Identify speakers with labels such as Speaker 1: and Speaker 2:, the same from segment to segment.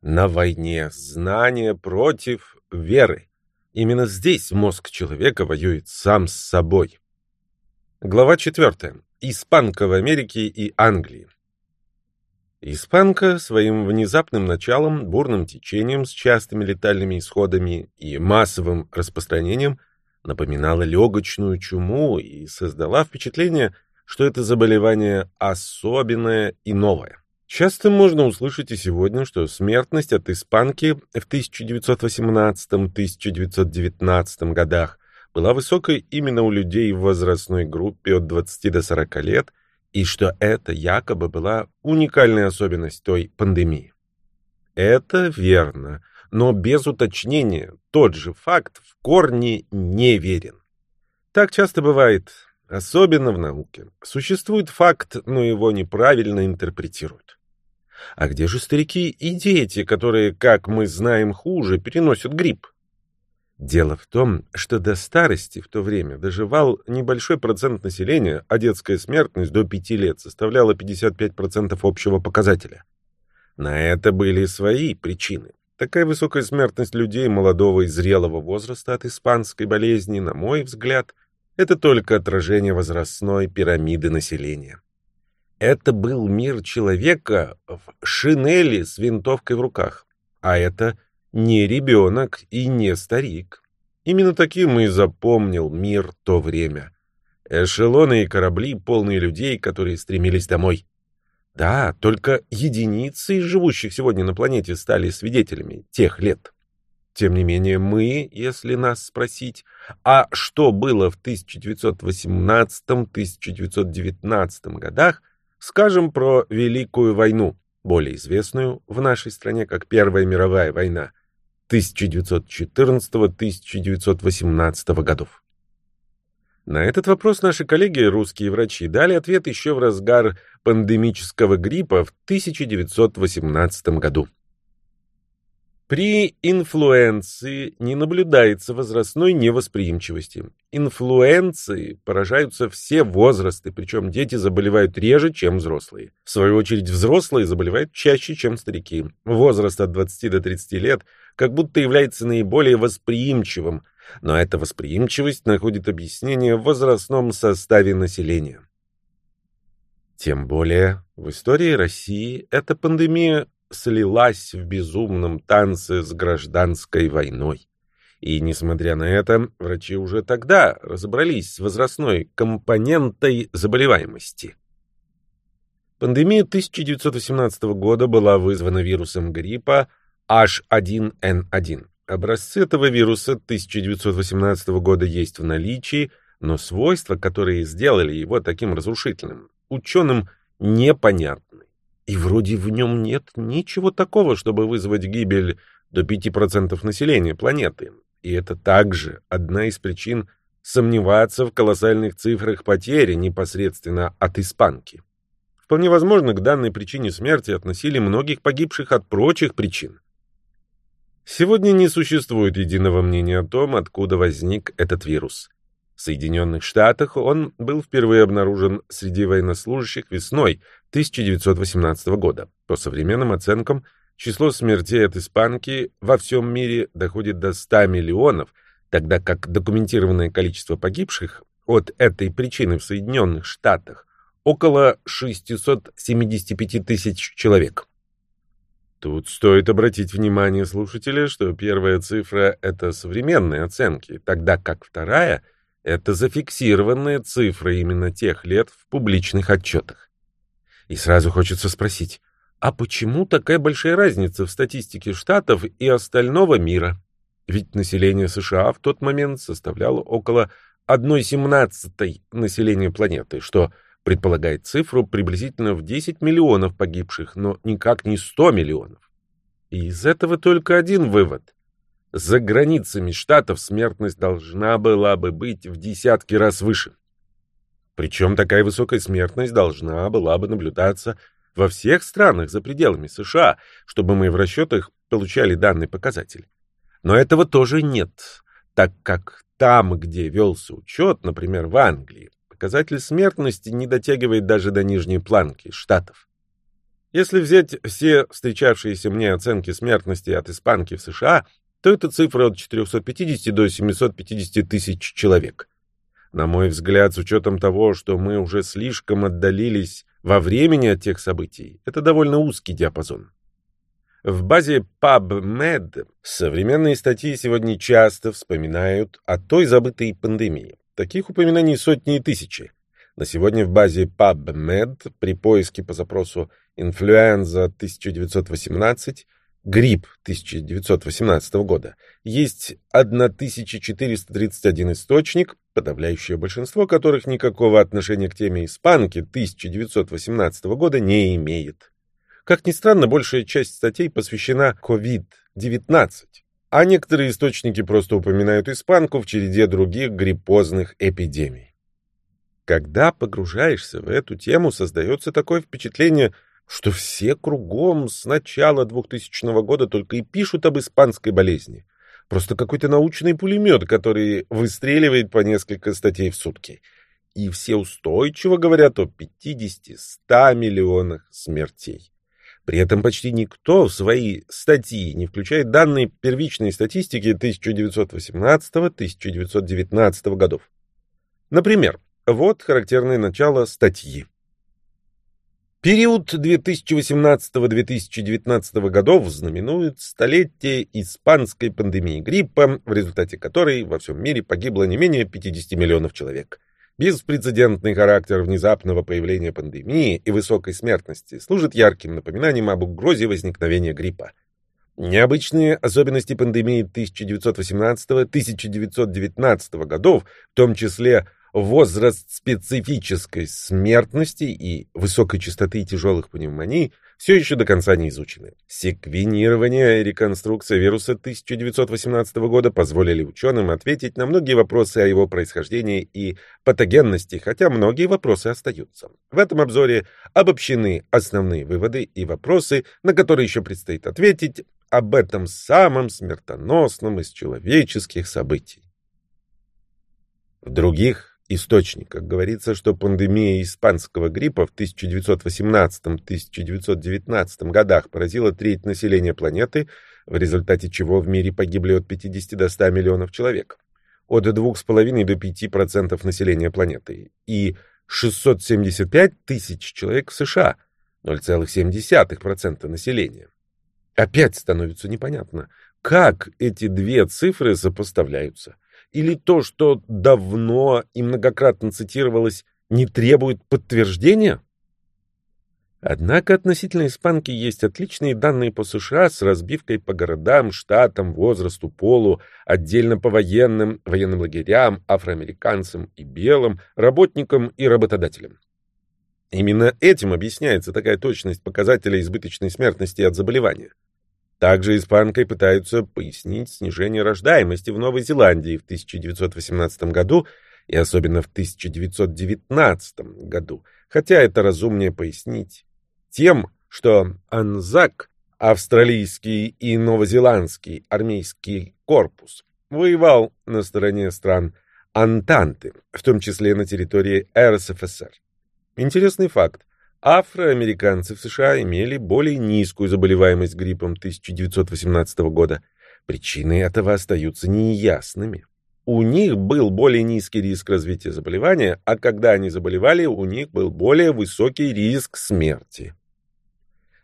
Speaker 1: На войне знание против веры. Именно здесь мозг человека воюет сам с собой. Глава 4. Испанка в Америке и Англии. Испанка своим внезапным началом, бурным течением с частыми летальными исходами и массовым распространением напоминала легочную чуму и создала впечатление, что это заболевание особенное и новое. Часто можно услышать и сегодня, что смертность от испанки в 1918-1919 годах была высокой именно у людей в возрастной группе от 20 до 40 лет, и что это якобы была уникальная особенность той пандемии. Это верно, но без уточнения тот же факт в корне не верен. Так часто бывает, особенно в науке. Существует факт, но его неправильно интерпретируют. А где же старики и дети, которые, как мы знаем, хуже переносят грипп? Дело в том, что до старости в то время доживал небольшой процент населения, а детская смертность до 5 лет составляла 55% общего показателя. На это были свои причины. Такая высокая смертность людей молодого и зрелого возраста от испанской болезни, на мой взгляд, это только отражение возрастной пирамиды населения. Это был мир человека в шинели с винтовкой в руках. А это не ребенок и не старик. Именно таким и запомнил мир то время. Эшелоны и корабли, полные людей, которые стремились домой. Да, только единицы из живущих сегодня на планете стали свидетелями тех лет. Тем не менее, мы, если нас спросить, а что было в 1918-1919 годах, Скажем про Великую войну, более известную в нашей стране как Первая мировая война 1914-1918 годов. На этот вопрос наши коллеги, русские врачи, дали ответ еще в разгар пандемического гриппа в 1918 году. При инфлюенции не наблюдается возрастной невосприимчивости. Инфлюенции поражаются все возрасты, причем дети заболевают реже, чем взрослые. В свою очередь, взрослые заболевают чаще, чем старики. Возраст от 20 до 30 лет как будто является наиболее восприимчивым, но эта восприимчивость находит объяснение в возрастном составе населения. Тем более в истории России эта пандемия слилась в безумном танце с гражданской войной. И, несмотря на это, врачи уже тогда разобрались с возрастной компонентой заболеваемости. Пандемия 1918 года была вызвана вирусом гриппа H1N1. Образцы этого вируса 1918 года есть в наличии, но свойства, которые сделали его таким разрушительным, ученым непонятны. И вроде в нем нет ничего такого, чтобы вызвать гибель до 5% населения планеты. И это также одна из причин сомневаться в колоссальных цифрах потери непосредственно от испанки. Вполне возможно, к данной причине смерти относили многих погибших от прочих причин. Сегодня не существует единого мнения о том, откуда возник этот вирус. В Соединенных Штатах он был впервые обнаружен среди военнослужащих весной 1918 года. По современным оценкам, число смертей от испанки во всем мире доходит до 100 миллионов, тогда как документированное количество погибших от этой причины в Соединенных Штатах около 675 тысяч человек. Тут стоит обратить внимание слушателя, что первая цифра — это современные оценки, тогда как вторая — это зафиксированные цифры именно тех лет в публичных отчетах. И сразу хочется спросить, а почему такая большая разница в статистике штатов и остального мира? Ведь население США в тот момент составляло около 1,17 населения планеты, что предполагает цифру приблизительно в 10 миллионов погибших, но никак не 100 миллионов. И из этого только один вывод. За границами штатов смертность должна была бы быть в десятки раз выше. Причем такая высокая смертность должна была бы наблюдаться во всех странах за пределами США, чтобы мы в расчетах получали данный показатель. Но этого тоже нет, так как там, где велся учет, например, в Англии, показатель смертности не дотягивает даже до нижней планки штатов. Если взять все встречавшиеся мне оценки смертности от испанки в США, то это цифра от 450 до 750 тысяч человек. На мой взгляд, с учетом того, что мы уже слишком отдалились во времени от тех событий, это довольно узкий диапазон. В базе PubMed современные статьи сегодня часто вспоминают о той забытой пандемии. Таких упоминаний сотни и тысячи. На сегодня в базе PubMed при поиске по запросу «Инфлюенза 1918» грипп 1918 года, есть 1431 источник, подавляющее большинство которых никакого отношения к теме испанки 1918 года не имеет. Как ни странно, большая часть статей посвящена COVID-19, а некоторые источники просто упоминают испанку в череде других гриппозных эпидемий. Когда погружаешься в эту тему, создается такое впечатление – что все кругом с начала 2000 года только и пишут об испанской болезни. Просто какой-то научный пулемет, который выстреливает по несколько статей в сутки. И все устойчиво говорят о 50-100 миллионах смертей. При этом почти никто в свои статьи не включает данные первичной статистики 1918-1919 годов. Например, вот характерное начало статьи. Период 2018-2019 годов знаменует столетие испанской пандемии гриппа, в результате которой во всем мире погибло не менее 50 миллионов человек. Беспрецедентный характер внезапного появления пандемии и высокой смертности служит ярким напоминанием об угрозе возникновения гриппа. Необычные особенности пандемии 1918-1919 годов, в том числе возраст специфической смертности и высокой частоты тяжелых пневмоний все еще до конца не изучены. Секвенирование и реконструкция вируса 1918 года позволили ученым ответить на многие вопросы о его происхождении и патогенности, хотя многие вопросы остаются. В этом обзоре обобщены основные выводы и вопросы, на которые еще предстоит ответить об этом самом смертоносном из человеческих событий. В других источниках говорится, что пандемия испанского гриппа в 1918-1919 годах поразила треть населения планеты, в результате чего в мире погибли от 50 до 100 миллионов человек, от 2,5 до 5% населения планеты, и 675 тысяч человек в США, 0,7% населения. Опять становится непонятно, как эти две цифры сопоставляются – или то, что давно и многократно цитировалось, не требует подтверждения? Однако относительно испанки есть отличные данные по США с разбивкой по городам, штатам, возрасту, полу, отдельно по военным, военным лагерям, афроамериканцам и белым, работникам и работодателям. Именно этим объясняется такая точность показателя избыточной смертности от заболевания. Также испанкой пытаются пояснить снижение рождаемости в Новой Зеландии в 1918 году и особенно в 1919 году, хотя это разумнее пояснить тем, что Анзак, австралийский и новозеландский армейский корпус, воевал на стороне стран Антанты, в том числе на территории РСФСР. Интересный факт. Афроамериканцы в США имели более низкую заболеваемость гриппом 1918 года. Причины этого остаются неясными. У них был более низкий риск развития заболевания, а когда они заболевали, у них был более высокий риск смерти.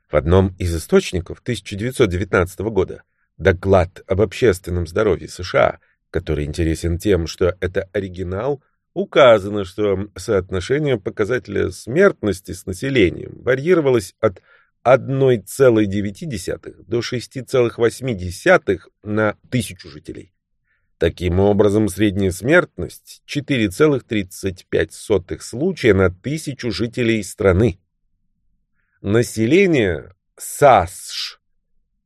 Speaker 1: В одном из источников 1919 года доклад об общественном здоровье США, который интересен тем, что это оригинал – указано, что соотношение показателя смертности с населением варьировалось от 1,9 до 6,8 на тысячу жителей. Таким образом, средняя смертность 4,35 случая на тысячу жителей страны. Население САСШ,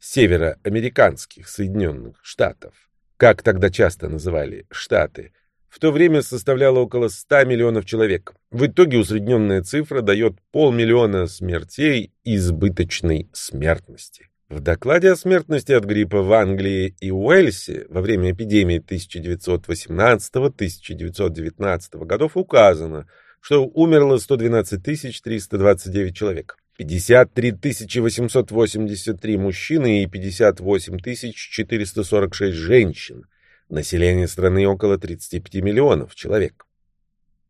Speaker 1: североамериканских Соединенных Штатов, как тогда часто называли Штаты, в то время составляло около 100 миллионов человек. В итоге усредненная цифра дает полмиллиона смертей избыточной смертности. В докладе о смертности от гриппа в Англии и Уэльсе во время эпидемии 1918-1919 годов указано, что умерло 112 329 человек. 53 883 мужчины и 58 446 женщин. Население страны около 35 миллионов человек.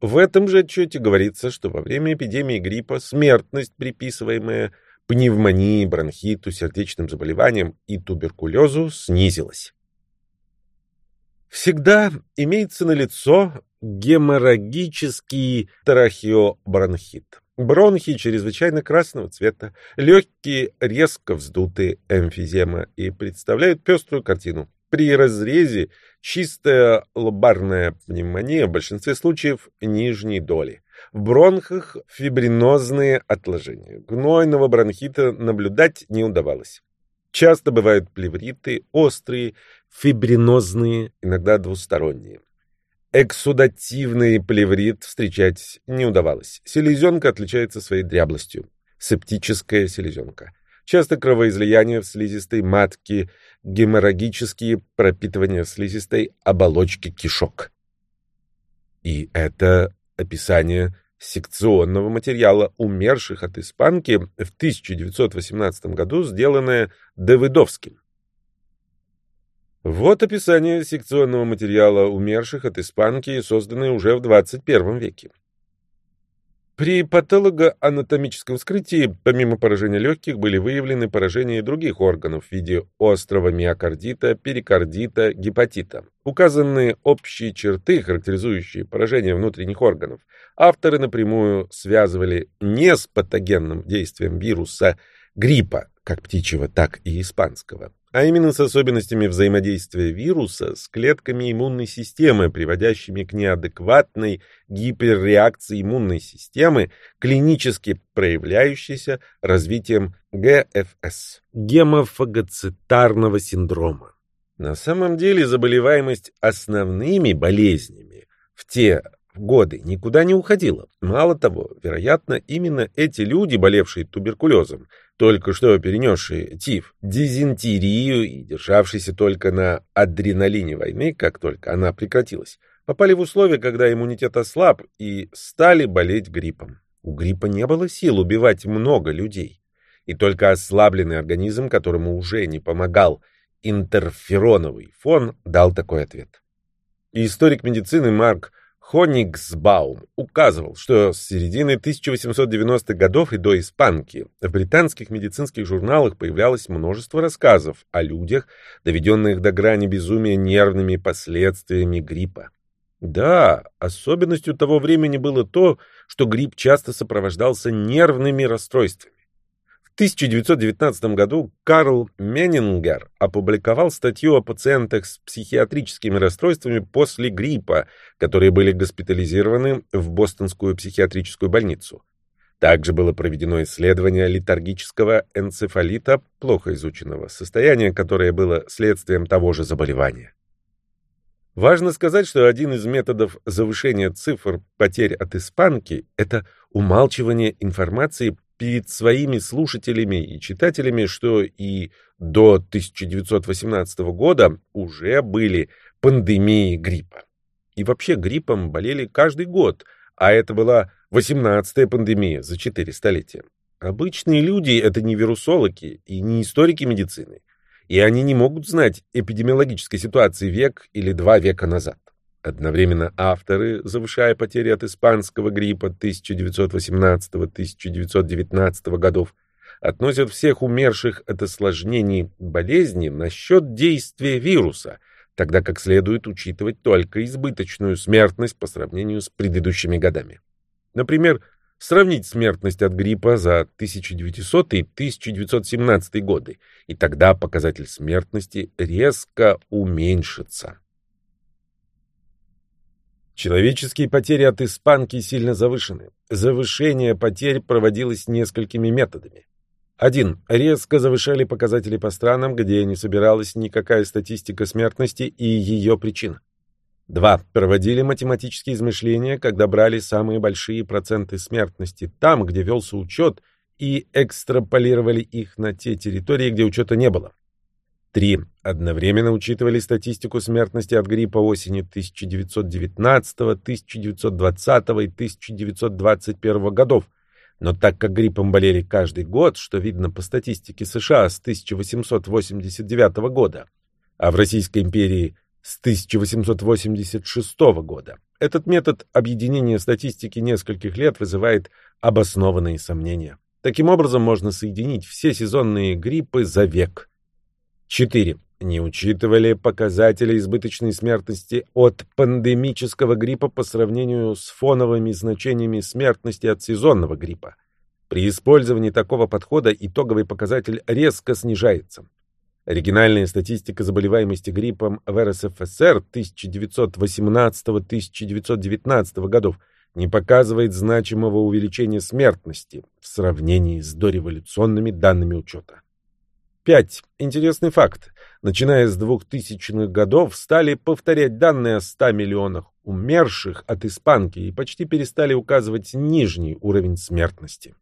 Speaker 1: В этом же отчете говорится, что во время эпидемии гриппа смертность, приписываемая пневмонии, бронхиту, сердечным заболеваниям и туберкулезу, снизилась. Всегда имеется налицо геморрагический трахеобронхит. Бронхи чрезвычайно красного цвета, легкие резко вздутые эмфизема и представляют пеструю картину. При разрезе чистая лобарная пневмония в большинстве случаев нижней доли. В бронхах фибринозные отложения. Гнойного бронхита наблюдать не удавалось. Часто бывают плевриты, острые, фибринозные, иногда двусторонние. Эксудативный плеврит встречать не удавалось. Селезенка отличается своей дряблостью. Септическая селезенка. Часто кровоизлияние в слизистой матке, геморрагические пропитывания слизистой оболочки кишок. И это описание секционного материала умерших от испанки в 1918 году, сделанное Давыдовским. Вот описание секционного материала умерших от испанки, созданное уже в 21 веке. При патологоанатомическом вскрытии, помимо поражения легких, были выявлены поражения других органов в виде острого миокардита, перикардита, гепатита. Указанные общие черты, характеризующие поражение внутренних органов, авторы напрямую связывали не с патогенным действием вируса гриппа, как птичьего, так и испанского, а именно с особенностями взаимодействия вируса с клетками иммунной системы, приводящими к неадекватной гиперреакции иммунной системы, клинически проявляющейся развитием ГФС – гемофагоцитарного синдрома. На самом деле заболеваемость основными болезнями в те годы никуда не уходила. Мало того, вероятно, именно эти люди, болевшие туберкулезом, только что перенесшие тиф, дизентерию и державшиеся только на адреналине войны, как только она прекратилась, попали в условия, когда иммунитет ослаб и стали болеть гриппом. У гриппа не было сил убивать много людей. И только ослабленный организм, которому уже не помогал интерфероновый фон, дал такой ответ. Историк медицины Марк Хониксбаум указывал, что с середины 1890-х годов и до испанки в британских медицинских журналах появлялось множество рассказов о людях, доведенных до грани безумия нервными последствиями гриппа. Да, особенностью того времени было то, что грипп часто сопровождался нервными расстройствами. 1919 году Карл Меннингер опубликовал статью о пациентах с психиатрическими расстройствами после гриппа, которые были госпитализированы в Бостонскую психиатрическую больницу. Также было проведено исследование летаргического энцефалита, плохо изученного состояния, которое было следствием того же заболевания. Важно сказать, что один из методов завышения цифр потерь от испанки – это умалчивание информации перед своими слушателями и читателями, что и до 1918 года уже были пандемии гриппа. И вообще гриппом болели каждый год, а это была 18-я пандемия за 4 столетия. Обычные люди — это не вирусологи и не историки медицины, и они не могут знать эпидемиологической ситуации век или два века назад. Одновременно авторы, завышая потери от испанского гриппа 1918-1919 годов, относят всех умерших от осложнений болезни на счет действия вируса, тогда как следует учитывать только избыточную смертность по сравнению с предыдущими годами. Например, сравнить смертность от гриппа за 1900 и 1917 годы, и тогда показатель смертности резко уменьшится. Человеческие потери от испанки сильно завышены. Завышение потерь проводилось несколькими методами. Один. Резко завышали показатели по странам, где не собиралась никакая статистика смертности и ее причин. Два. Проводили математические измышления, когда брали самые большие проценты смертности там, где велся учет, и экстраполировали их на те территории, где учета не было. 3. Одновременно учитывали статистику смертности от гриппа осени 1919, 1920 и 1921 годов, Но так как гриппом болели каждый год, что видно по статистике США с 1889 года, а в Российской империи с 1886 года, этот метод объединения статистики нескольких лет вызывает обоснованные сомнения. Таким образом, можно соединить все сезонные гриппы за век. 4. Не учитывали показатели избыточной смертности от пандемического гриппа по сравнению с фоновыми значениями смертности от сезонного гриппа. При использовании такого подхода итоговый показатель резко снижается. Оригинальная статистика заболеваемости гриппом в РСФСР 1918-1919 годов не показывает значимого увеличения смертности в сравнении с дореволюционными данными учета. 5. Интересный факт. Начиная с 2000-х годов стали повторять данные о 100 миллионах умерших от испанки и почти перестали указывать нижний уровень смертности.